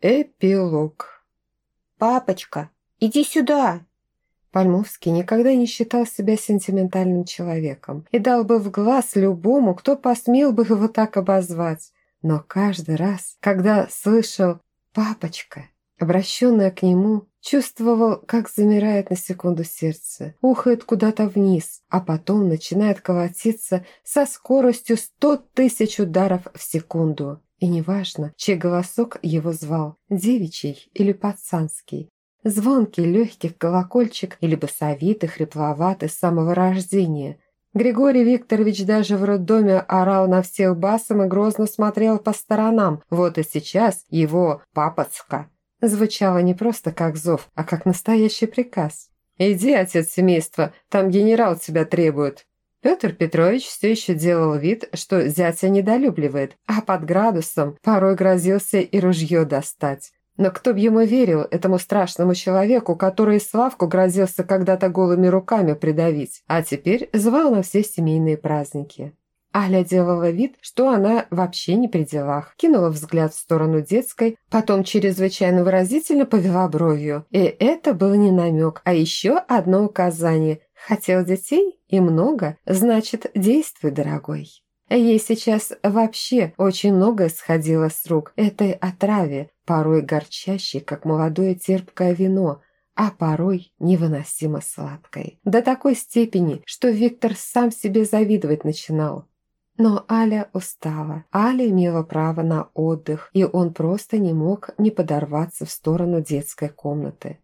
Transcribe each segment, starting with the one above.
Эпилог. «Папочка, иди сюда!» Пальмовский никогда не считал себя сентиментальным человеком и дал бы в глаз любому, кто посмел бы его так обозвать. Но каждый раз, когда слышал «папочка», обращенное к нему, чувствовал, как замирает на секунду сердце, ухает куда-то вниз, а потом начинает колотиться со скоростью сто тысяч ударов в секунду. И неважно, чей голосок его звал, девичий или пацанский. Звонкий, легкий колокольчик или басовитый, хрипловатый с самого рождения. Григорий Викторович даже в роддоме орал на всех басом и грозно смотрел по сторонам. Вот и сейчас его «папочка» звучало не просто как зов, а как настоящий приказ. «Иди, отец семейства, там генерал тебя требует». Петр Петрович все еще делал вид, что зятя недолюбливает, а под градусом порой грозился и ружье достать. Но кто б ему верил, этому страшному человеку, который Славку грозился когда-то голыми руками придавить, а теперь звал на все семейные праздники. Аля делала вид, что она вообще не при делах. Кинула взгляд в сторону детской, потом чрезвычайно выразительно повела бровью. И это был не намек, а еще одно указание. Хотел детей? И много? Значит, действуй, дорогой. Ей сейчас вообще очень многое сходило с рук этой отраве, порой горчащей, как молодое терпкое вино, а порой невыносимо сладкой. До такой степени, что Виктор сам себе завидовать начинал. Но Аля устала. Аля имела право на отдых, и он просто не мог не подорваться в сторону детской комнаты.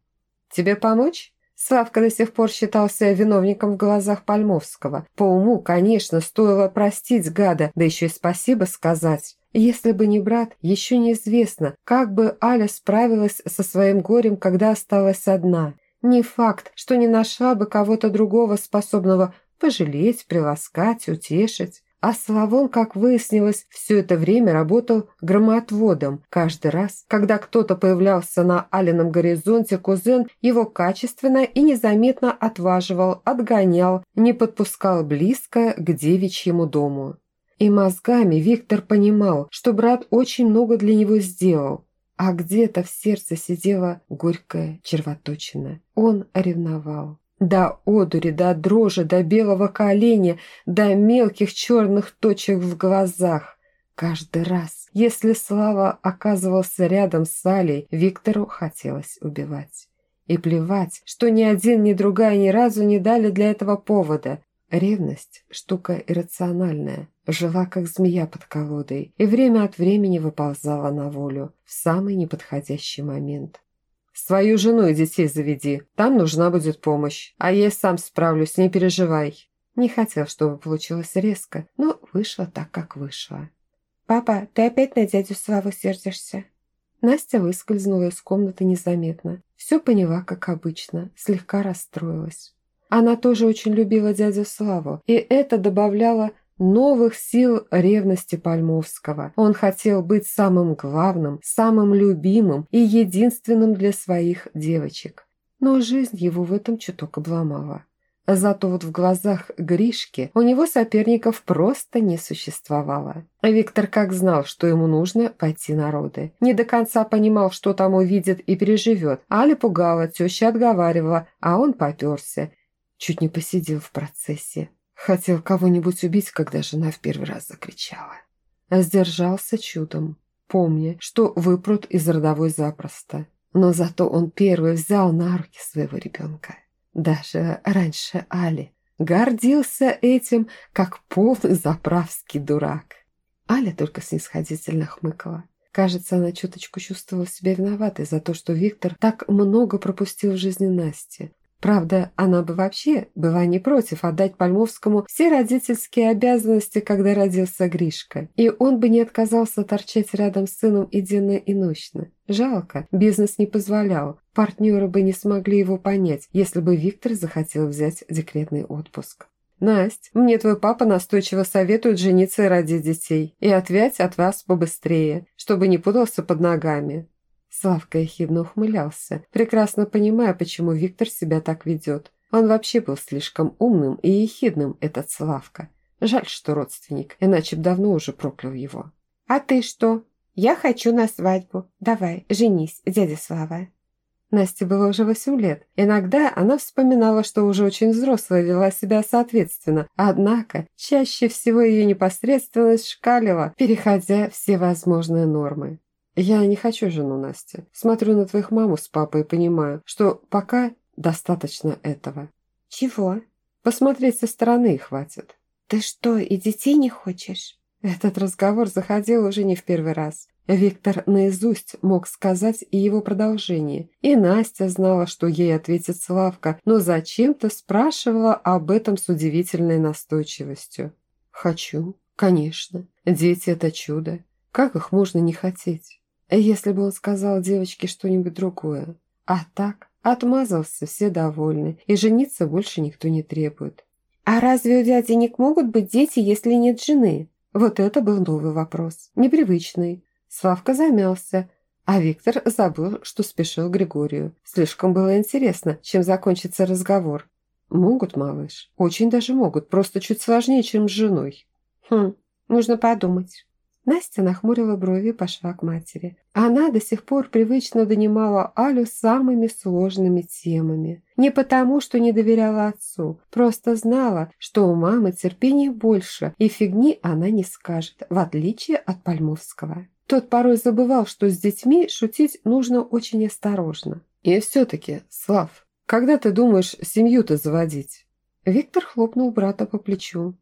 «Тебе помочь?» Славка до сих пор считался виновником в глазах Пальмовского. По уму, конечно, стоило простить гада, да еще и спасибо сказать. Если бы не брат, еще неизвестно, как бы Аля справилась со своим горем, когда осталась одна. Не факт, что не нашла бы кого-то другого, способного пожалеть, приласкать, утешить. А Славон, как выяснилось, все это время работал громоотводом. Каждый раз, когда кто-то появлялся на Алином горизонте, кузен его качественно и незаметно отваживал, отгонял, не подпускал близко к девичьему дому. И мозгами Виктор понимал, что брат очень много для него сделал, а где-то в сердце сидела горькая червоточина. Он ревновал. До одури, до дрожи, до белого коленя, до мелких черных точек в глазах. Каждый раз, если Слава оказывался рядом с Алей, Виктору хотелось убивать. И плевать, что ни один, ни другая ни разу не дали для этого повода. Ревность – штука иррациональная, жила как змея под колодой и время от времени выползала на волю в самый неподходящий момент. Свою жену и детей заведи, там нужна будет помощь. А я сам справлюсь, не переживай». Не хотел, чтобы получилось резко, но вышло так, как вышло. «Папа, ты опять на дядю Славу сердишься?» Настя выскользнула из комнаты незаметно. Все поняла, как обычно, слегка расстроилась. Она тоже очень любила дядю Славу, и это добавляло новых сил ревности Пальмовского. Он хотел быть самым главным, самым любимым и единственным для своих девочек. Но жизнь его в этом чуток обломала. Зато вот в глазах Гришки у него соперников просто не существовало. Виктор как знал, что ему нужно пойти на роды. Не до конца понимал, что там увидит и переживет. Аля пугала, теща отговаривала, а он поперся. Чуть не посидел в процессе. Хотел кого-нибудь убить, когда жена в первый раз закричала. А сдержался чудом, помня, что выпрут из родовой запросто. Но зато он первый взял на руки своего ребенка. Даже раньше Али. Гордился этим, как полный заправский дурак. Аля только снисходительно хмыкала. Кажется, она чуточку чувствовала себя виноватой за то, что Виктор так много пропустил в жизни Насти. Правда, она бы вообще была не против отдать Пальмовскому все родительские обязанности, когда родился Гришка. И он бы не отказался торчать рядом с сыном и денно, и ночно. Жалко, бизнес не позволял. Партнеры бы не смогли его понять, если бы Виктор захотел взять декретный отпуск. «Насть, мне твой папа настойчиво советует жениться и родить детей. И отвять от вас побыстрее, чтобы не путался под ногами. Славка ехидно ухмылялся, прекрасно понимая, почему Виктор себя так ведет. Он вообще был слишком умным и ехидным, этот Славка. Жаль, что родственник, иначе б давно уже проклял его. «А ты что?» Я хочу на свадьбу. Давай, женись, дядя Слава. Насте было уже восемь лет. Иногда она вспоминала, что уже очень взрослая вела себя соответственно, однако чаще всего ее непосредственность шкалила, переходя все возможные нормы. «Я не хочу жену, Настя. Смотрю на твоих маму с папой и понимаю, что пока достаточно этого». «Чего?» «Посмотреть со стороны хватит». «Ты что, и детей не хочешь?» Этот разговор заходил уже не в первый раз. Виктор наизусть мог сказать и его продолжение. И Настя знала, что ей ответит Славка, но зачем-то спрашивала об этом с удивительной настойчивостью. «Хочу, конечно. Дети – это чудо. Как их можно не хотеть?» Если бы он сказал девочке что-нибудь другое. А так, отмазался, все довольны, и жениться больше никто не требует. «А разве у дяденек могут быть дети, если нет жены?» Вот это был новый вопрос, непривычный. Славка замялся, а Виктор забыл, что спешил Григорию. Слишком было интересно, чем закончится разговор. «Могут, малыш. Очень даже могут, просто чуть сложнее, чем с женой». «Хм, нужно подумать». Настя нахмурила брови и пошла к матери. Она до сих пор привычно донимала Алю самыми сложными темами. Не потому, что не доверяла отцу, просто знала, что у мамы терпения больше, и фигни она не скажет, в отличие от Пальмовского. Тот порой забывал, что с детьми шутить нужно очень осторожно. «И все-таки, Слав, когда ты думаешь семью-то заводить?» Виктор хлопнул брата по плечу.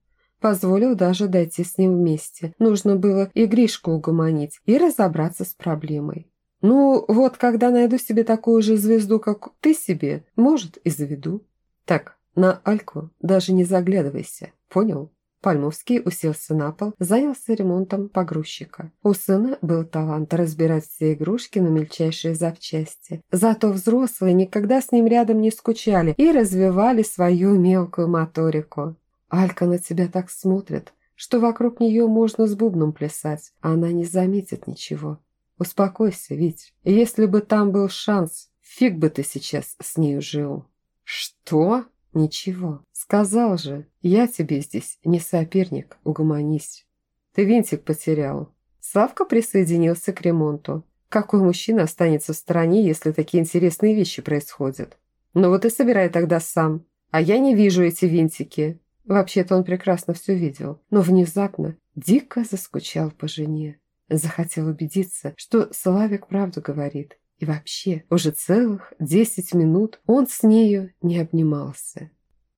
Позволил даже дойти с ним вместе. Нужно было и Гришку угомонить, и разобраться с проблемой. «Ну, вот когда найду себе такую же звезду, как ты себе, может, и заведу». «Так, на Альку даже не заглядывайся, понял?» Пальмовский уселся на пол, занялся ремонтом погрузчика. У сына был талант разбирать все игрушки на мельчайшие запчасти. Зато взрослые никогда с ним рядом не скучали и развивали свою мелкую моторику. Алька на тебя так смотрит, что вокруг нее можно с бубном плясать, а она не заметит ничего. Успокойся, Вить. Если бы там был шанс, фиг бы ты сейчас с нею жил. Что? Ничего. Сказал же, я тебе здесь не соперник, угомонись. Ты винтик потерял. Славка присоединился к ремонту. Какой мужчина останется в стороне, если такие интересные вещи происходят? Ну вот и собирай тогда сам. А я не вижу эти винтики. Вообще-то он прекрасно все видел, но внезапно дико заскучал по жене. Захотел убедиться, что Славик правду говорит. И вообще, уже целых десять минут он с нею не обнимался.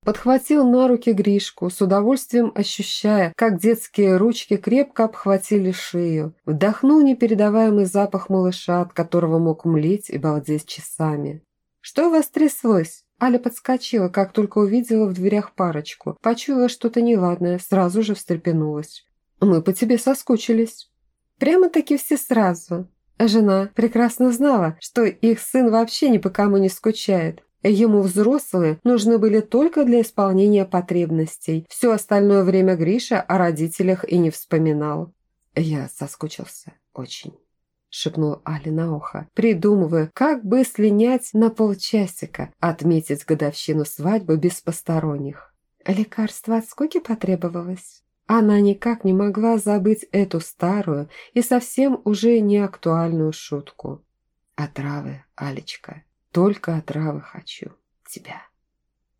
Подхватил на руки Гришку, с удовольствием ощущая, как детские ручки крепко обхватили шею. Вдохнул непередаваемый запах малыша, от которого мог млеть и балдеть часами. «Что у вас тряслось?» Аля подскочила, как только увидела в дверях парочку. Почуяла что-то неладное, сразу же встрепенулась. «Мы по тебе соскучились». Прямо-таки все сразу. Жена прекрасно знала, что их сын вообще ни по кому не скучает. Ему взрослые нужны были только для исполнения потребностей. Все остальное время Гриша о родителях и не вспоминал. Я соскучился очень шепнул Али на ухо, придумывая, как бы слинять на полчасика, отметить годовщину свадьбы без посторонних. Лекарство от скуки потребовалось. Она никак не могла забыть эту старую и совсем уже не актуальную шутку. «Отравы, Алечка, только отравы хочу. Тебя».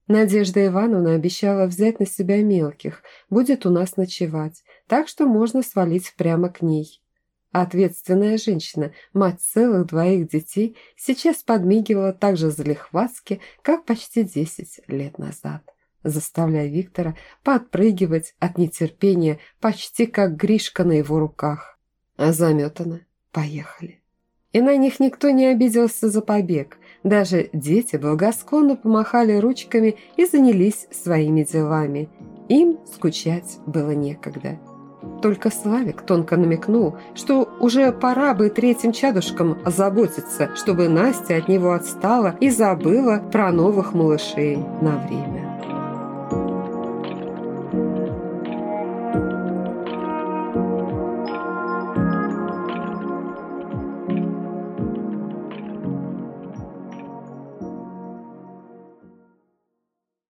Надежда Ивановна обещала взять на себя мелких, будет у нас ночевать, так что можно свалить прямо к ней. Ответственная женщина, мать целых двоих детей, сейчас подмигивала так же залихватски, как почти десять лет назад, заставляя Виктора подпрыгивать от нетерпения, почти как Гришка на его руках. Заметано. Поехали. И на них никто не обиделся за побег. Даже дети благосклонно помахали ручками и занялись своими делами. Им скучать было некогда. Только Славик тонко намекнул, что уже пора бы третьим чадушкам озаботиться, чтобы Настя от него отстала и забыла про новых малышей на время.